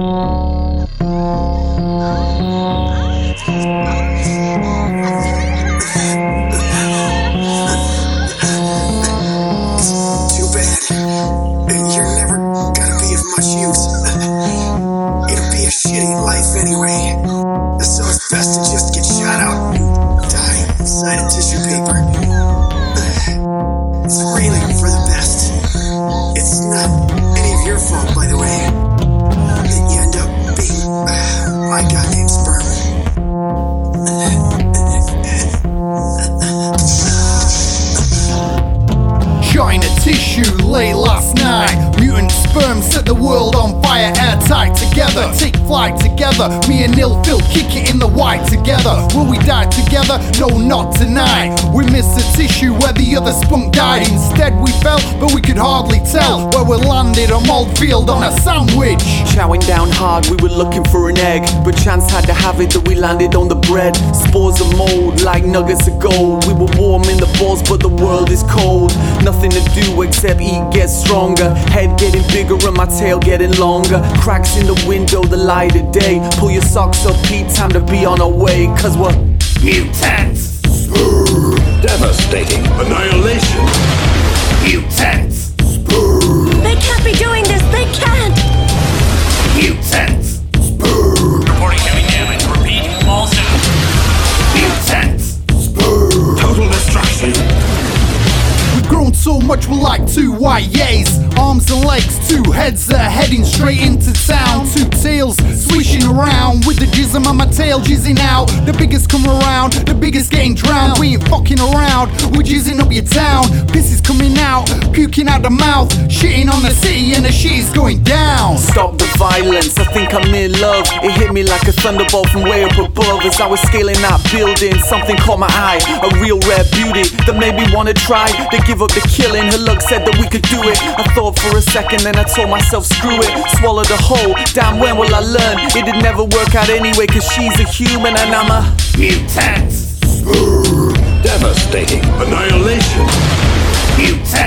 it's too bad. You're never gonna be of much use. It'll be a shitty life anyway. So it's best to just get shot out die inside a tissue paper. It's really for the best. It's not any of your fault, by the way. My goddamn sperm. China tissue late last night. Mutant sperm set the world on fire, airtight together. Take flight together. Me and Nil Phil kick it in the white together. Will we die together? No, not tonight. We missed the tissue where the other spunk died. Instead, we fell, but we could hardly tell where we landed. A mold field on a sandwich. Chowing down hard, we were looking for an egg. But chance had to have it that we landed on the bread. Spores of mold, like nuggets of gold. We were warm in the balls, but the world is cold. Nothing to do except eat, get stronger. Head getting bigger and my tail getting longer. Cracks in the window, the light of day. Pull your socks up, Pete, time to be on our way. Cause we're mutants. So much we're like two white yays. Arms and legs, two heads are heading straight into town. Two tails swishing around with the jism on my tail jizzing out. The biggest come around, the biggest getting drowned. We ain't fucking around, we're jizzing up your town. Piss is coming out, puking out the mouth, shitting on the city, and the shit is going down. Stop violence, I think I'm in love. It hit me like a thunderbolt from way up above. As I was scaling that building, something caught my eye. A real rare beauty that made me wanna try to give up the killing. Her look said that we could do it. I thought for a second, then I told myself, screw it. Swallow the whole. Damn, when will I learn? It'd never work out anyway, cause she's a human and I'm a Mutant, Devastating annihilation. mutant.